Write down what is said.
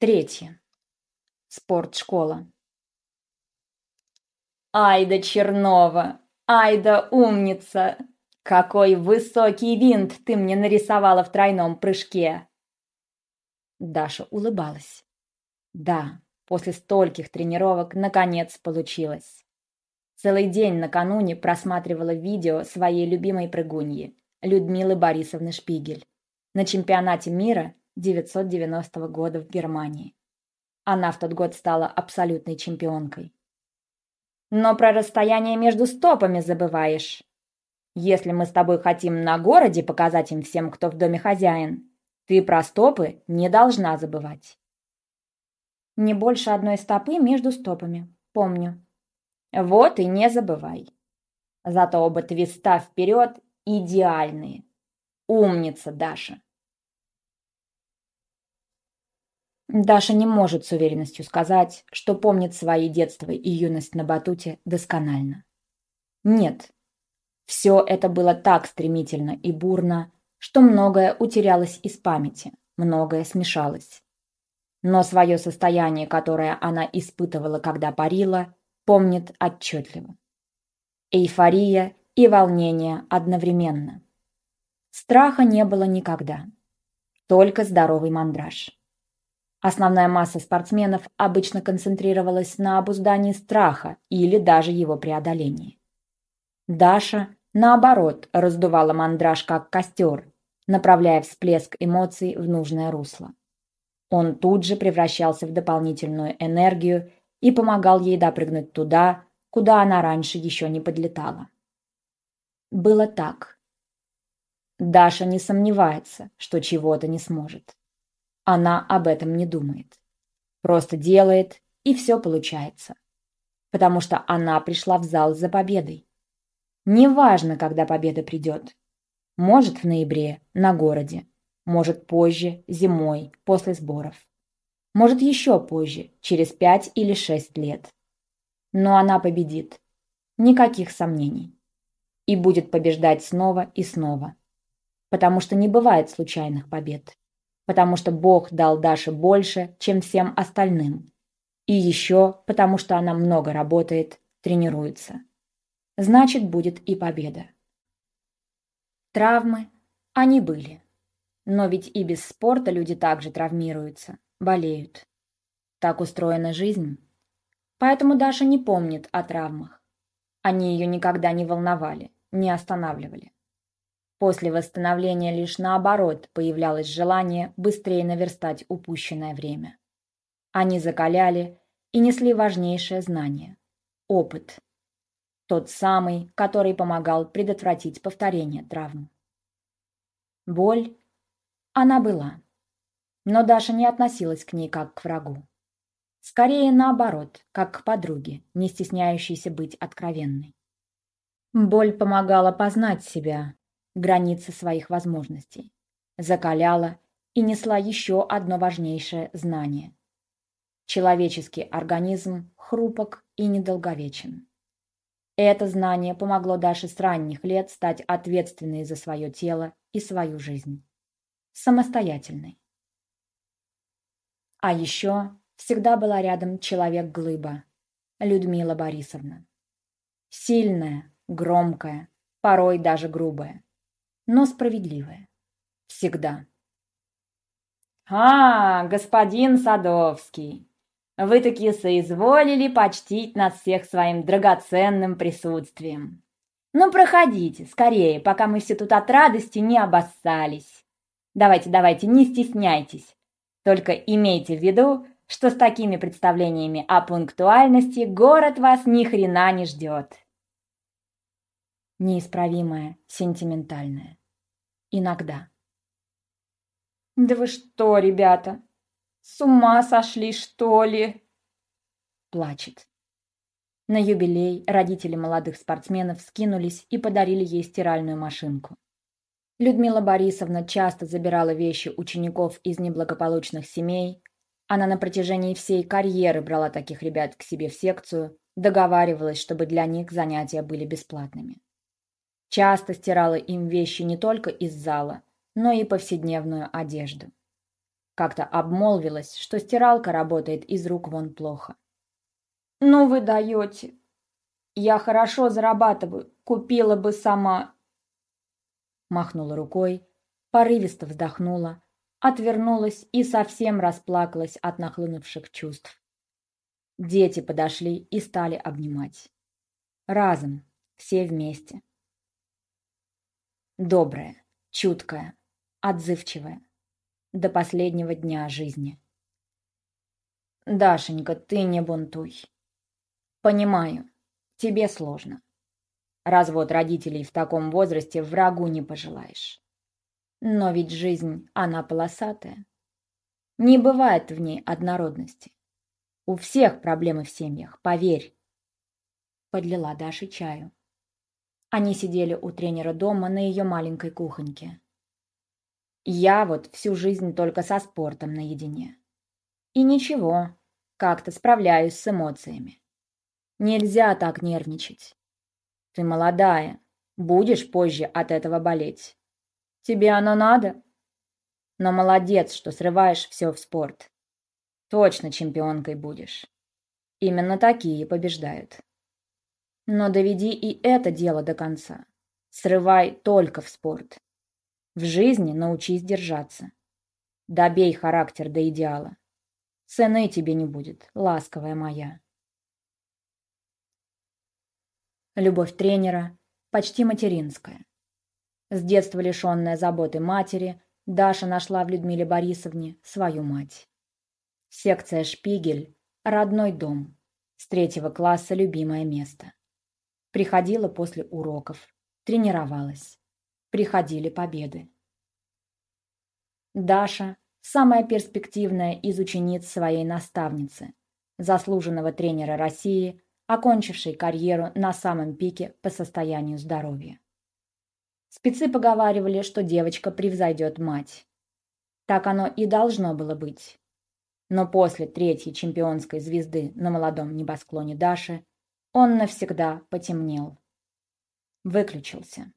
Третье. Спортшкола. Айда Чернова! Айда умница! Какой высокий винт ты мне нарисовала в тройном прыжке!» Даша улыбалась. Да, после стольких тренировок наконец получилось. Целый день накануне просматривала видео своей любимой прыгуньи Людмилы Борисовны Шпигель на чемпионате мира 990 года в Германии. Она в тот год стала абсолютной чемпионкой. Но про расстояние между стопами забываешь. Если мы с тобой хотим на городе показать им всем, кто в доме хозяин, ты про стопы не должна забывать. Не больше одной стопы между стопами, помню. Вот и не забывай. Зато оба твиста вперед идеальные. Умница, Даша. Даша не может с уверенностью сказать, что помнит свои детство и юность на батуте досконально. Нет. Все это было так стремительно и бурно, что многое утерялось из памяти, многое смешалось. Но свое состояние, которое она испытывала, когда парила, помнит отчетливо. Эйфория и волнение одновременно. Страха не было никогда. Только здоровый мандраж. Основная масса спортсменов обычно концентрировалась на обуздании страха или даже его преодолении. Даша, наоборот, раздувала мандраж как костер, направляя всплеск эмоций в нужное русло. Он тут же превращался в дополнительную энергию и помогал ей допрыгнуть туда, куда она раньше еще не подлетала. Было так. Даша не сомневается, что чего-то не сможет. Она об этом не думает. Просто делает, и все получается. Потому что она пришла в зал за победой. Неважно, когда победа придет. Может, в ноябре, на городе. Может, позже, зимой, после сборов. Может, еще позже, через пять или шесть лет. Но она победит. Никаких сомнений. И будет побеждать снова и снова. Потому что не бывает случайных побед потому что Бог дал Даше больше, чем всем остальным. И еще потому что она много работает, тренируется. Значит, будет и победа. Травмы, они были. Но ведь и без спорта люди также травмируются, болеют. Так устроена жизнь. Поэтому Даша не помнит о травмах. Они ее никогда не волновали, не останавливали. После восстановления лишь наоборот появлялось желание быстрее наверстать упущенное время. Они закаляли и несли важнейшее знание – опыт. Тот самый, который помогал предотвратить повторение травм. Боль? Она была. Но Даша не относилась к ней как к врагу. Скорее наоборот, как к подруге, не стесняющейся быть откровенной. Боль помогала познать себя, границы своих возможностей, закаляла и несла еще одно важнейшее знание. Человеческий организм хрупок и недолговечен. Это знание помогло Даше с ранних лет стать ответственной за свое тело и свою жизнь. Самостоятельной. А еще всегда была рядом человек-глыба, Людмила Борисовна. Сильная, громкая, порой даже грубая но справедливое. Всегда. «А, господин Садовский, вы таки соизволили почтить нас всех своим драгоценным присутствием. Ну, проходите, скорее, пока мы все тут от радости не обоссались. Давайте, давайте, не стесняйтесь. Только имейте в виду, что с такими представлениями о пунктуальности город вас ни хрена не ждет. Неисправимое, сентиментальное. Иногда. «Да вы что, ребята, с ума сошли, что ли?» Плачет. На юбилей родители молодых спортсменов скинулись и подарили ей стиральную машинку. Людмила Борисовна часто забирала вещи учеников из неблагополучных семей. Она на протяжении всей карьеры брала таких ребят к себе в секцию, договаривалась, чтобы для них занятия были бесплатными. Часто стирала им вещи не только из зала, но и повседневную одежду. Как-то обмолвилась, что стиралка работает из рук вон плохо. «Ну вы даете. Я хорошо зарабатываю, купила бы сама». Махнула рукой, порывисто вздохнула, отвернулась и совсем расплакалась от нахлынувших чувств. Дети подошли и стали обнимать. Разом, все вместе. Добрая, чуткая, отзывчивая. До последнего дня жизни. Дашенька, ты не бунтуй. Понимаю, тебе сложно. Развод родителей в таком возрасте врагу не пожелаешь. Но ведь жизнь, она полосатая. Не бывает в ней однородности. У всех проблемы в семьях, поверь. Подлила Даше чаю. Они сидели у тренера дома на ее маленькой кухоньке. Я вот всю жизнь только со спортом наедине. И ничего, как-то справляюсь с эмоциями. Нельзя так нервничать. Ты молодая, будешь позже от этого болеть. Тебе оно надо? Но молодец, что срываешь все в спорт. Точно чемпионкой будешь. Именно такие побеждают. Но доведи и это дело до конца. Срывай только в спорт. В жизни научись держаться. Добей характер до идеала. Цены тебе не будет, ласковая моя. Любовь тренера почти материнская. С детства лишенная заботы матери, Даша нашла в Людмиле Борисовне свою мать. Секция «Шпигель» – родной дом. С третьего класса любимое место. Приходила после уроков, тренировалась. Приходили победы. Даша – самая перспективная из учениц своей наставницы, заслуженного тренера России, окончившей карьеру на самом пике по состоянию здоровья. Спецы поговаривали, что девочка превзойдет мать. Так оно и должно было быть. Но после третьей чемпионской звезды на молодом небосклоне Даши он навсегда потемнел. Выключился.